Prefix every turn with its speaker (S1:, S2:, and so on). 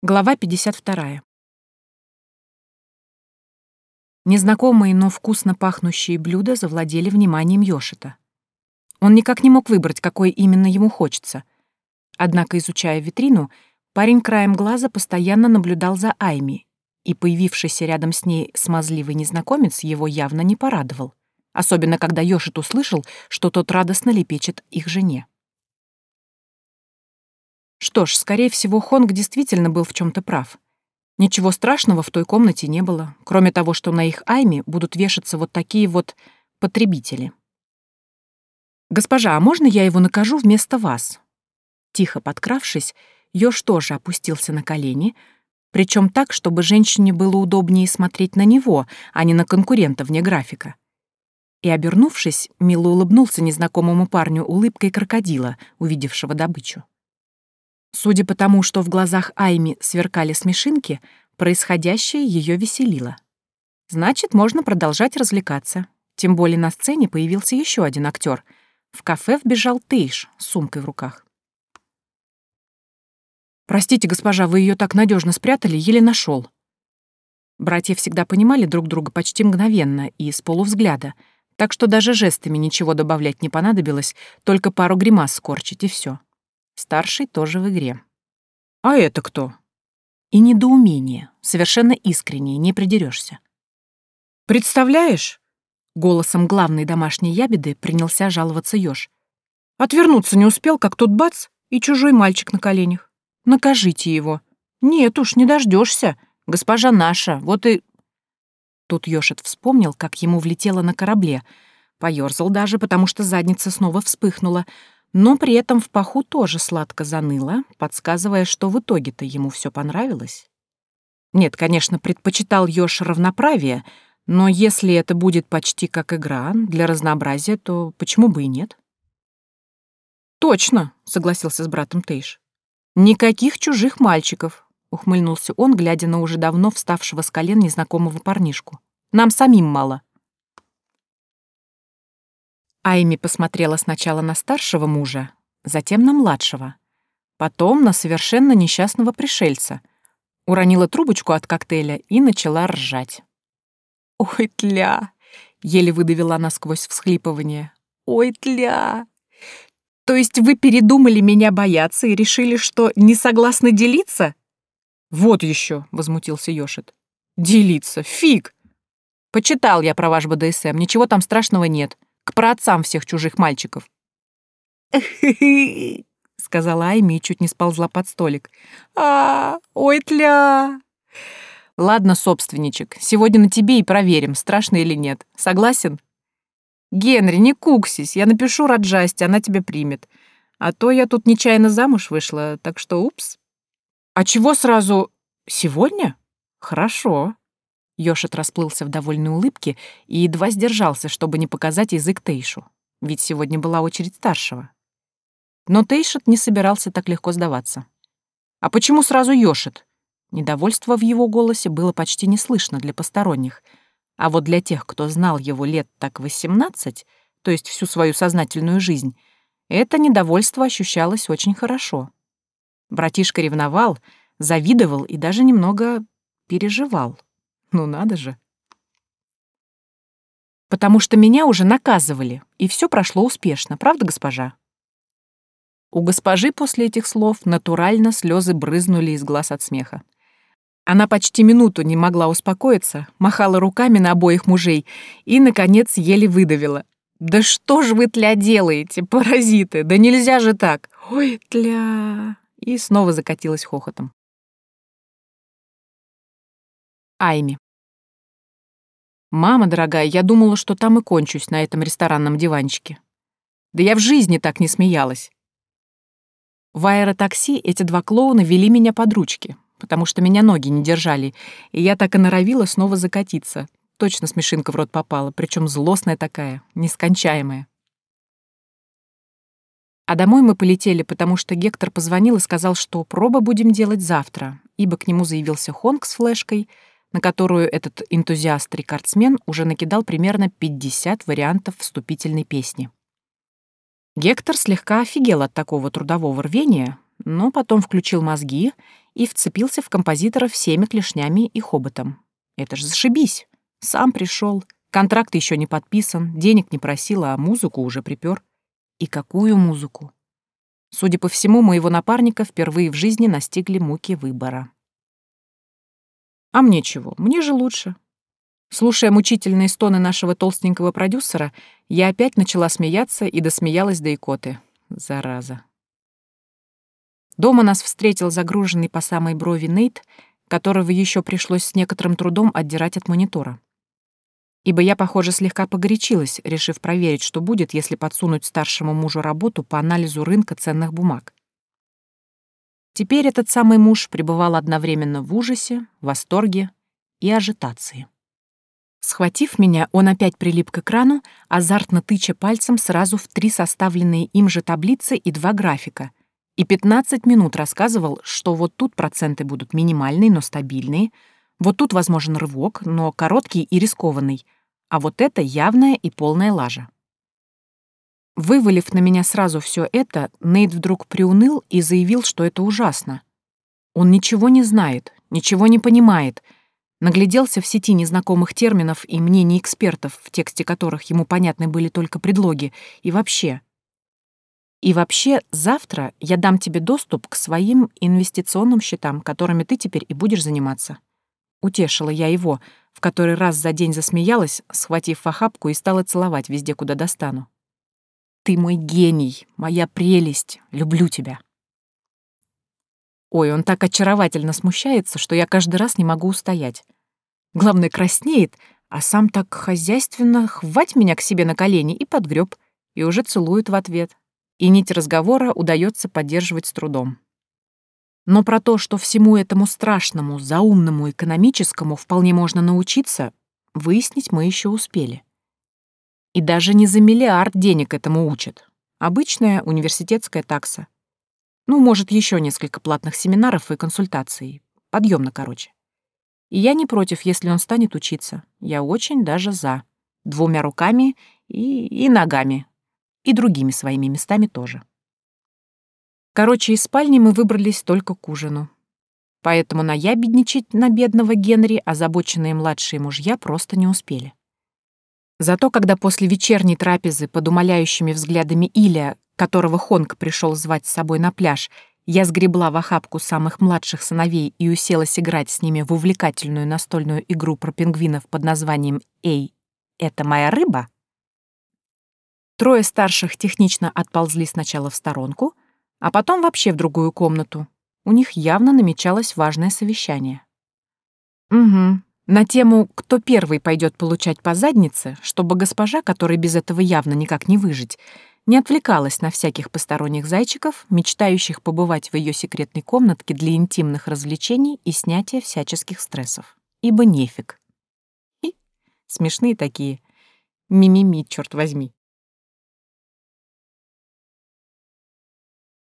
S1: Глава 52. Незнакомые, но вкусно пахнущие блюда завладели вниманием Йошита. Он никак не мог выбрать, какое именно ему хочется. Однако, изучая витрину, парень краем глаза постоянно наблюдал за Айми, и появившийся рядом с ней смазливый незнакомец его явно не порадовал, особенно когда Йошит услышал, что тот радостно лепечет их жене. Что ж, скорее всего, Хонг действительно был в чем то прав. Ничего страшного в той комнате не было, кроме того, что на их айме будут вешаться вот такие вот потребители. «Госпожа, а можно я его накажу вместо вас?» Тихо подкравшись, Ёж тоже опустился на колени, причем так, чтобы женщине было удобнее смотреть на него, а не на конкурента вне графика. И, обернувшись, мило улыбнулся незнакомому парню улыбкой крокодила, увидевшего добычу. Судя по тому, что в глазах Айми сверкали смешинки, происходящее ее веселило. Значит, можно продолжать развлекаться. Тем более на сцене появился еще один актер. В кафе вбежал Тейш с сумкой в руках. «Простите, госпожа, вы ее так надежно спрятали, еле нашел. Братья всегда понимали друг друга почти мгновенно и с полувзгляда, так что даже жестами ничего добавлять не понадобилось, только пару гримас скорчить, и все. Старший тоже в игре. «А это кто?» И недоумение, совершенно искреннее, не придерешься. «Представляешь?» Голосом главной домашней ябеды принялся жаловаться Ёж. «Отвернуться не успел, как тут бац, и чужой мальчик на коленях. Накажите его. Нет уж, не дождешься. Госпожа наша, вот и...» Тут Ёшет вспомнил, как ему влетело на корабле. Поёрзал даже, потому что задница снова вспыхнула — но при этом в паху тоже сладко заныло, подсказывая, что в итоге-то ему все понравилось. Нет, конечно, предпочитал Ёж равноправие, но если это будет почти как игра, для разнообразия, то почему бы и нет? «Точно», — согласился с братом Тейш. «Никаких чужих мальчиков», — ухмыльнулся он, глядя на уже давно вставшего с колен незнакомого парнишку. «Нам самим мало». Айми посмотрела сначала на старшего мужа, затем на младшего, потом на совершенно несчастного пришельца, уронила трубочку от коктейля и начала ржать. «Ой, тля!» — еле выдавила она сквозь всхлипывание. «Ой, тля! То есть вы передумали меня бояться и решили, что не согласны делиться?» «Вот еще!» — возмутился Ёшит. «Делиться? Фиг! Почитал я про ваш БДСМ, ничего там страшного нет к праотцам всех чужих мальчиков. сказала Айми и чуть не сползла под столик. «А, ой, тля!» «Ладно, собственничек, сегодня на тебе и проверим, страшно или нет. Согласен?» «Генри, не куксись, я напишу Раджасте, она тебя примет. А то я тут нечаянно замуж вышла, так что упс». «А чего сразу? Сегодня? Хорошо». Йошит расплылся в довольной улыбке и едва сдержался, чтобы не показать язык Тейшу, ведь сегодня была очередь старшего. Но Тейшет не собирался так легко сдаваться. «А почему сразу Йошит?» Недовольство в его голосе было почти не слышно для посторонних, а вот для тех, кто знал его лет так 18, то есть всю свою сознательную жизнь, это недовольство ощущалось очень хорошо. Братишка ревновал, завидовал и даже немного переживал. Ну надо же. Потому что меня уже наказывали, и все прошло успешно, правда, госпожа? У госпожи после этих слов натурально слезы брызнули из глаз от смеха. Она почти минуту не могла успокоиться, махала руками на обоих мужей и, наконец, еле выдавила. «Да что ж вы, тля, делаете, паразиты? Да нельзя же так! Ой, тля!» И снова закатилась хохотом. Айми. «Мама дорогая, я думала, что там и кончусь на этом ресторанном диванчике. Да я в жизни так не смеялась». В аэротакси эти два клоуна вели меня под ручки, потому что меня ноги не держали, и я так и норовила снова закатиться. Точно смешинка в рот попала, причем злостная такая, нескончаемая. А домой мы полетели, потому что Гектор позвонил и сказал, что проба будем делать завтра, ибо к нему заявился Хонг с флешкой — на которую этот энтузиаст-рекордсмен уже накидал примерно 50 вариантов вступительной песни. Гектор слегка офигел от такого трудового рвения, но потом включил мозги и вцепился в композитора всеми клешнями и хоботом. Это ж зашибись. Сам пришел, контракт еще не подписан, денег не просил, а музыку уже припер. И какую музыку? Судя по всему, моего напарника впервые в жизни настигли муки выбора. А мне чего? Мне же лучше. Слушая мучительные стоны нашего толстенького продюсера, я опять начала смеяться и досмеялась до икоты. Зараза. Дома нас встретил загруженный по самой брови Нейт, которого еще пришлось с некоторым трудом отдирать от монитора. Ибо я, похоже, слегка погорячилась, решив проверить, что будет, если подсунуть старшему мужу работу по анализу рынка ценных бумаг. Теперь этот самый муж пребывал одновременно в ужасе, восторге и ажитации. Схватив меня, он опять прилип к экрану, азартно тыча пальцем сразу в три составленные им же таблицы и два графика, и 15 минут рассказывал, что вот тут проценты будут минимальные, но стабильные, вот тут возможен рывок, но короткий и рискованный, а вот это явная и полная лажа. Вывалив на меня сразу все это, Нейт вдруг приуныл и заявил, что это ужасно. Он ничего не знает, ничего не понимает, нагляделся в сети незнакомых терминов и мнений экспертов, в тексте которых ему понятны были только предлоги, и вообще — и вообще, завтра я дам тебе доступ к своим инвестиционным счетам, которыми ты теперь и будешь заниматься. Утешила я его, в который раз за день засмеялась, схватив в охапку и стала целовать везде, куда достану. Ты мой гений, моя прелесть, люблю тебя. Ой, он так очаровательно смущается, что я каждый раз не могу устоять. Главное, краснеет, а сам так хозяйственно хвать меня к себе на колени и подгреб, и уже целует в ответ и нить разговора удается поддерживать с трудом. Но про то, что всему этому страшному, заумному, экономическому вполне можно научиться, выяснить мы еще успели. И даже не за миллиард денег этому учат. Обычная университетская такса. Ну, может, еще несколько платных семинаров и консультаций. Подъемно, короче. И я не против, если он станет учиться. Я очень даже за. Двумя руками и, и ногами, и другими своими местами тоже. Короче, из спальни мы выбрались только к ужину. Поэтому наябедничать на бедного Генри озабоченные младшие мужья просто не успели. Зато когда после вечерней трапезы под умоляющими взглядами Иля, которого Хонг пришел звать с собой на пляж, я сгребла в охапку самых младших сыновей и уселась играть с ними в увлекательную настольную игру про пингвинов под названием «Эй, это моя рыба», Трое старших технично отползли сначала в сторонку, а потом вообще в другую комнату. У них явно намечалось важное совещание. Угу. На тему «Кто первый пойдет получать по заднице», чтобы госпожа, которой без этого явно никак не выжить, не отвлекалась на всяких посторонних зайчиков, мечтающих побывать в ее секретной комнатке для интимных развлечений и снятия всяческих стрессов. Ибо нефиг. И смешные такие. Мимими, черт возьми.